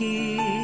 天。